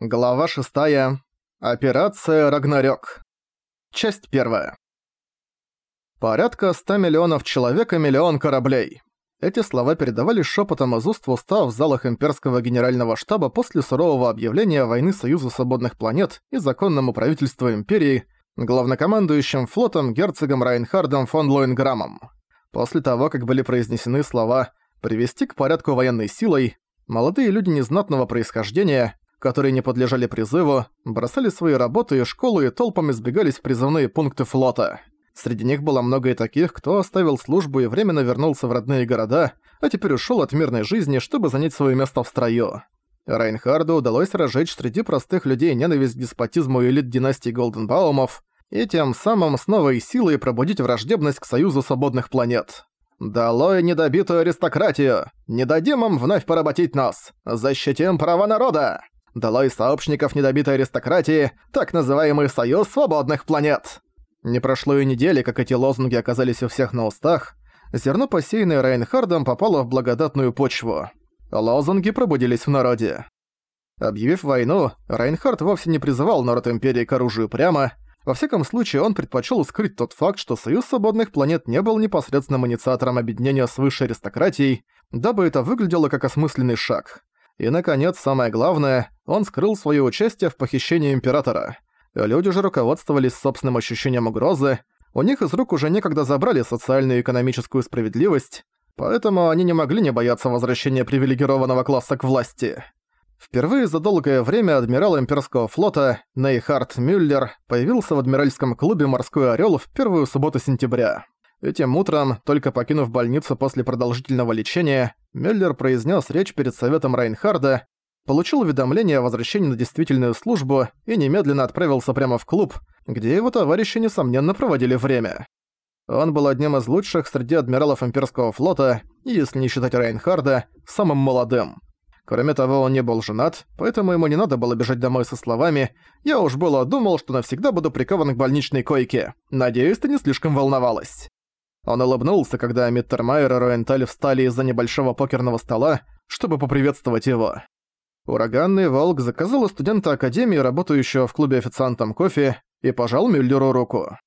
Глава 6. Операция «Рагнарёк». Часть 1. Порядка 100 миллионов человек и миллион кораблей. Эти слова передавались шепотом из уст в уста в залах имперского генерального штаба после сурового объявления войны Союза свободных планет и законному правительству империи главнокомандующим флотом герцогом Райнхардом фон Лоинграммом. После того, как были произнесены слова «привести к порядку военной силой», молодые люди незнатного происхождения – которые не подлежали призыву, бросали свои работы и школы и толпами сбегались в призывные пункты флота. Среди них было много и таких, кто оставил службу и временно вернулся в родные города, а теперь ушёл от мирной жизни, чтобы занять свое место в строю. Райнхарду удалось разжечь среди простых людей ненависть к деспотизму элит династии Голденбаумов и тем самым с новой силой пробудить враждебность к Союзу Свободных Планет. «Долой недобитую аристократию! Не дадим им вновь поработить нас! Защитим права народа!» Долой сообщников недобитой аристократии, так называемый Союз Свободных Планет. Не прошло и недели, как эти лозунги оказались у всех на устах. Зерно, посеянное Рейнхардом, попало в благодатную почву. Лозунги пробудились в народе. Объявив войну, Рейнхард вовсе не призывал народ Империи к оружию прямо. Во всяком случае, он предпочел скрыть тот факт, что Союз Свободных Планет не был непосредственным инициатором объединения с высшей аристократией, дабы это выглядело как осмысленный шаг. И, наконец, самое главное, он скрыл свое участие в похищении Императора. Люди же руководствовались собственным ощущением угрозы, у них из рук уже некогда забрали социальную и экономическую справедливость, поэтому они не могли не бояться возвращения привилегированного класса к власти. Впервые за долгое время адмирал имперского флота Нейхард Мюллер появился в адмиральском клубе «Морской орел» в первую субботу сентября. Этим утром, только покинув больницу после продолжительного лечения, Мюллер произнес речь перед советом Райнхарда, получил уведомление о возвращении на действительную службу и немедленно отправился прямо в клуб, где его товарищи, несомненно, проводили время. Он был одним из лучших среди адмиралов имперского флота и, если не считать Райнхарда, самым молодым. Кроме того, он не был женат, поэтому ему не надо было бежать домой со словами «Я уж было думал, что навсегда буду прикован к больничной койке. Надеюсь, ты не слишком волновалась». Он улыбнулся, когда Миттермайер и Роенталь встали из-за небольшого покерного стола, чтобы поприветствовать его. Ураганный Волк заказал у студента Академии, работающего в клубе официантом кофе, и пожал Мюллеру руку.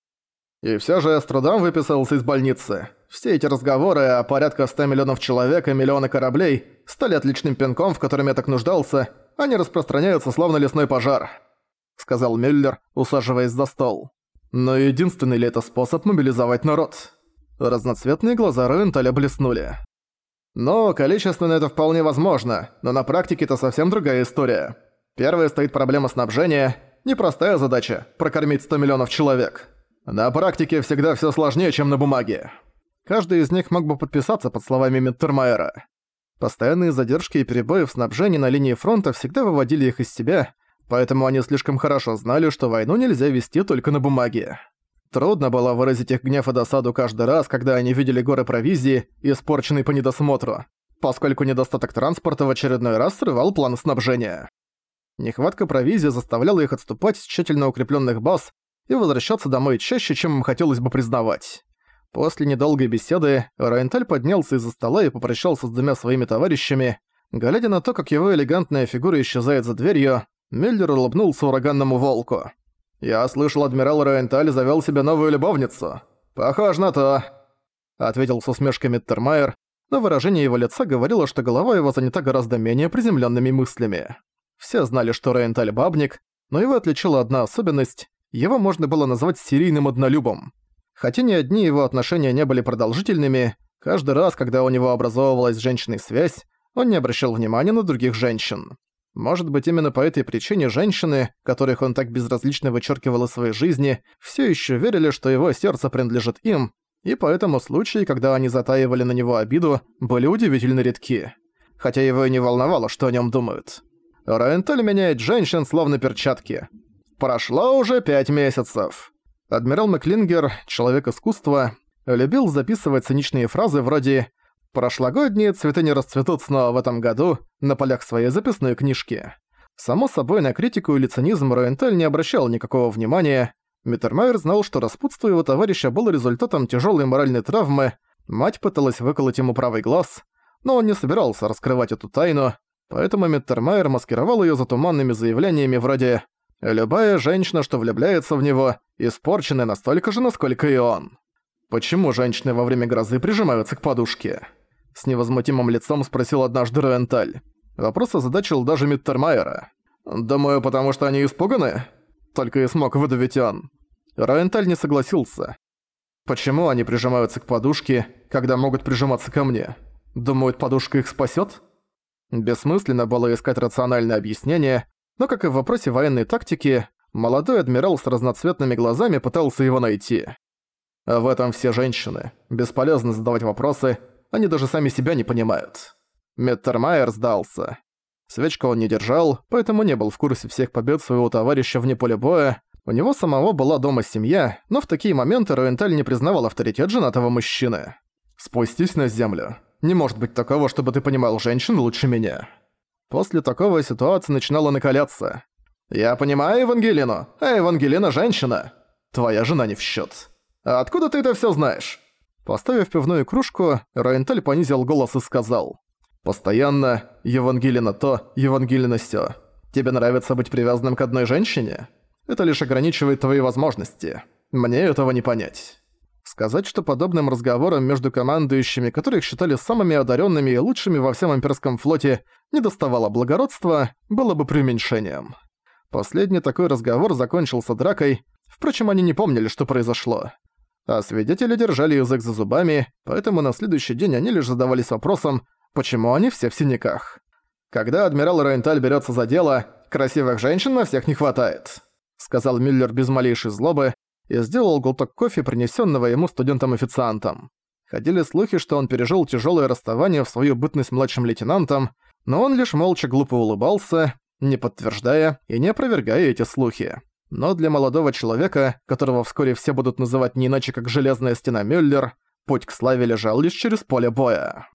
И все же я с трудом выписался из больницы. Все эти разговоры о порядка 100 миллионов человек и миллионы кораблей стали отличным пинком, в котором я так нуждался, они распространяются словно лесной пожар», — сказал Мюллер, усаживаясь за стол. «Но единственный ли это способ мобилизовать народ?» Разноцветные глаза Ренталя блеснули. Но количественно это вполне возможно, но на практике это совсем другая история. Первая стоит проблема снабжения. Непростая задача – прокормить 100 миллионов человек. На практике всегда все сложнее, чем на бумаге. Каждый из них мог бы подписаться под словами Миттермайера. Постоянные задержки и перебои в снабжении на линии фронта всегда выводили их из себя, поэтому они слишком хорошо знали, что войну нельзя вести только на бумаге. Трудно было выразить их гнев и досаду каждый раз, когда они видели горы провизии, испорченной по недосмотру, поскольку недостаток транспорта в очередной раз срывал план снабжения. Нехватка провизии заставляла их отступать с тщательно укрепленных баз и возвращаться домой чаще, чем им хотелось бы признавать. После недолгой беседы Райнталь поднялся из-за стола и попрощался с двумя своими товарищами. Глядя на то, как его элегантная фигура исчезает за дверью, Мюллер улыбнулся ураганному волку. «Я слышал, адмирал Роенталь завёл себе новую любовницу. Похоже на то», — ответил с усмешкой Миттермайер, но выражение его лица говорило, что голова его занята гораздо менее приземлёнными мыслями. Все знали, что Роенталь бабник, но его отличила одна особенность — его можно было назвать серийным однолюбом. Хотя ни одни его отношения не были продолжительными, каждый раз, когда у него образовывалась с связь, он не обращал внимания на других женщин. Может быть, именно по этой причине женщины, которых он так безразлично вычеркивал из своей жизни, все еще верили, что его сердце принадлежит им, и поэтому случаи, когда они затаивали на него обиду, были удивительно редки. Хотя его и не волновало, что о нем думают. Рентель меняет женщин словно перчатки. Прошло уже пять месяцев. Адмирал Маклингер, человек искусства, любил записывать циничные фразы вроде Прошлогодние цветы не расцветут снова в этом году на полях своей записной книжки. Само собой, на критику или цинизм Роенталь не обращал никакого внимания. Миттермайер знал, что распутство его товарища было результатом тяжелой моральной травмы, мать пыталась выколоть ему правый глаз, но он не собирался раскрывать эту тайну, Поэтому Миттермайер маскировал её за туманными заявлениями вроде «Любая женщина, что влюбляется в него, испорчена настолько же, насколько и он». Почему женщины во время грозы прижимаются к подушке? С невозмутимым лицом спросил однажды Роенталь. Вопрос озадачил даже Миттермайера. «Думаю, потому что они испуганы?» Только и смог выдавить он. Роенталь не согласился. Почему они прижимаются к подушке, когда могут прижиматься ко мне? Думают, подушка их спасет? Бессмысленно было искать рациональное объяснение, но, как и в вопросе военной тактики, молодой адмирал с разноцветными глазами пытался его найти. В этом все женщины. Бесполезно задавать вопросы, они даже сами себя не понимают. Меттермайер сдался. Свечку он не держал, поэтому не был в курсе всех побед своего товарища вне поля боя. У него самого была дома семья, но в такие моменты Роенталь не признавал авторитет женатого мужчины. «Спустись на землю. Не может быть такого, чтобы ты понимал женщин лучше меня». После такого ситуация начинала накаляться. «Я понимаю Евангелину, а Евангелина – женщина. Твоя жена не в счет. А откуда ты это все знаешь?» Поставив пивную кружку, Роенталь понизил голос и сказал. «Постоянно Евангелина то, Евангелина сё. Тебе нравится быть привязанным к одной женщине? Это лишь ограничивает твои возможности. Мне этого не понять». Сказать, что подобным разговорам между командующими, которых считали самыми одаренными и лучшими во всем имперском флоте, не доставало благородства, было бы преуменьшением. Последний такой разговор закончился дракой, впрочем, они не помнили, что произошло. А свидетели держали язык за зубами, поэтому на следующий день они лишь задавались вопросом, почему они все в синяках. Когда адмирал Рейнталь берется за дело, красивых женщин на всех не хватает, сказал Мюллер без малейшей злобы, и сделал глоток кофе, принесенного ему студентом-официантом. Ходили слухи, что он пережил тяжелое расставание в свою бытность младшим лейтенантом, но он лишь молча глупо улыбался, не подтверждая и не опровергая эти слухи. Но для молодого человека, которого вскоре все будут называть не иначе как «Железная стена Мюллер», путь к славе лежал лишь через поле боя.